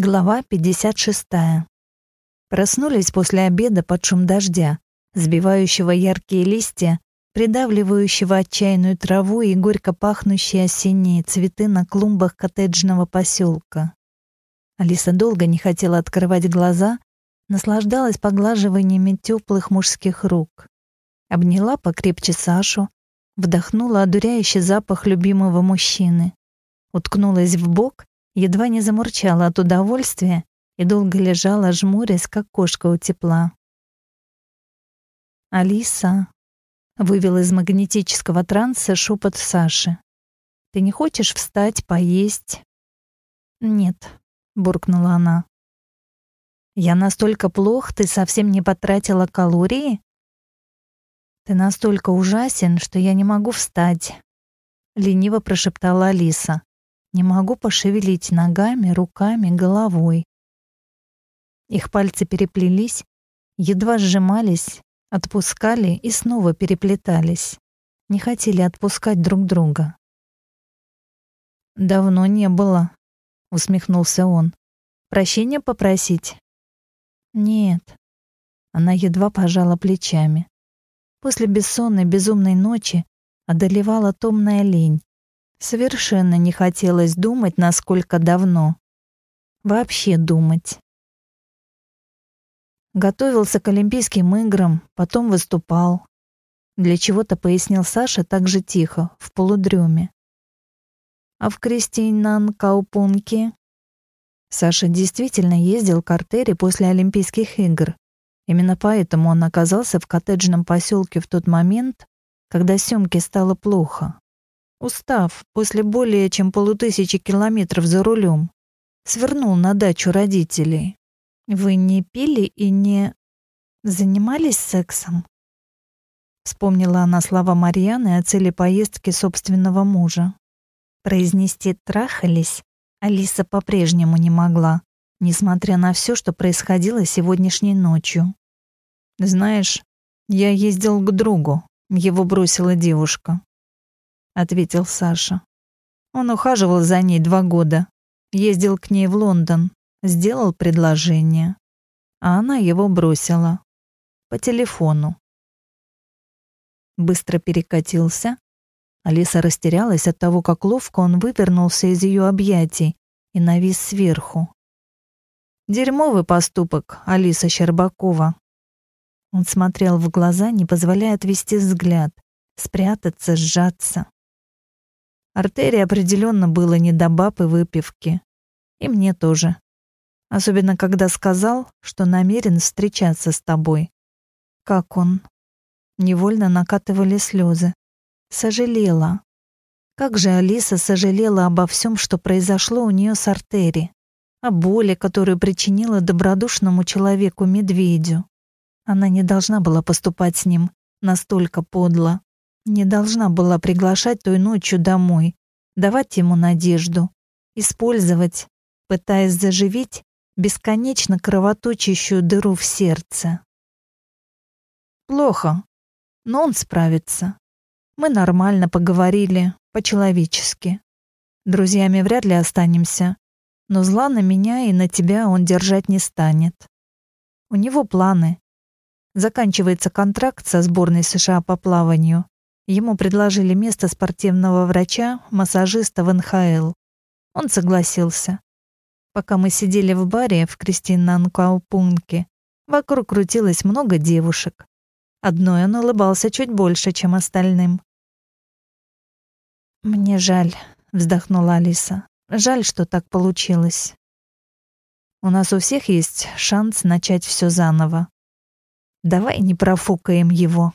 Глава 56. Проснулись после обеда под шум дождя, сбивающего яркие листья, придавливающего отчаянную траву и горько пахнущие осенние цветы на клумбах коттеджного поселка. Алиса долго не хотела открывать глаза, наслаждалась поглаживаниями теплых мужских рук. Обняла покрепче Сашу, вдохнула одуряющий запах любимого мужчины, уткнулась в бок едва не замурчала от удовольствия и долго лежала, жмурясь, как кошка у тепла. «Алиса», — вывел из магнетического транса шепот Саши, — «ты не хочешь встать, поесть?» «Нет», — буркнула она. «Я настолько плох, ты совсем не потратила калории?» «Ты настолько ужасен, что я не могу встать», — лениво прошептала Алиса. Не могу пошевелить ногами, руками, головой. Их пальцы переплелись, едва сжимались, отпускали и снова переплетались. Не хотели отпускать друг друга. «Давно не было», — усмехнулся он. «Прощения попросить?» «Нет». Она едва пожала плечами. После бессонной безумной ночи одолевала томная лень, Совершенно не хотелось думать, насколько давно. Вообще думать. Готовился к Олимпийским играм, потом выступал. Для чего-то пояснил Саша так же тихо, в полудреме. А в Кристинан-Каупунке Саша действительно ездил к артере после Олимпийских игр. Именно поэтому он оказался в коттеджном поселке в тот момент, когда Семке стало плохо. Устав после более чем полутысячи километров за рулем, свернул на дачу родителей. Вы не пили и не занимались сексом? Вспомнила она слова Марьяны о цели поездки собственного мужа. Произнести «трахались» Алиса по-прежнему не могла, несмотря на все, что происходило сегодняшней ночью. «Знаешь, я ездил к другу», — его бросила девушка ответил Саша. Он ухаживал за ней два года, ездил к ней в Лондон, сделал предложение, а она его бросила по телефону. Быстро перекатился. Алиса растерялась от того, как ловко он вывернулся из ее объятий и навис сверху. Дерьмовый поступок, Алиса Щербакова. Он смотрел в глаза, не позволяя отвести взгляд, спрятаться, сжаться. Артерии определенно было не до баб и выпивки. И мне тоже. Особенно, когда сказал, что намерен встречаться с тобой. Как он? Невольно накатывали слезы. Сожалела. Как же Алиса сожалела обо всем, что произошло у нее с Артери. О боли, которую причинила добродушному человеку-медведю. Она не должна была поступать с ним настолько подло. Не должна была приглашать той ночью домой, давать ему надежду, использовать, пытаясь заживить бесконечно кровоточащую дыру в сердце. Плохо, но он справится. Мы нормально поговорили, по-человечески. Друзьями вряд ли останемся, но зла на меня и на тебя он держать не станет. У него планы. Заканчивается контракт со сборной США по плаванию, Ему предложили место спортивного врача, массажиста в НХЛ. Он согласился. Пока мы сидели в баре в Кристинанкаупунке, вокруг крутилось много девушек. Одной он улыбался чуть больше, чем остальным. «Мне жаль», — вздохнула Алиса. «Жаль, что так получилось. У нас у всех есть шанс начать все заново. Давай не профукаем его».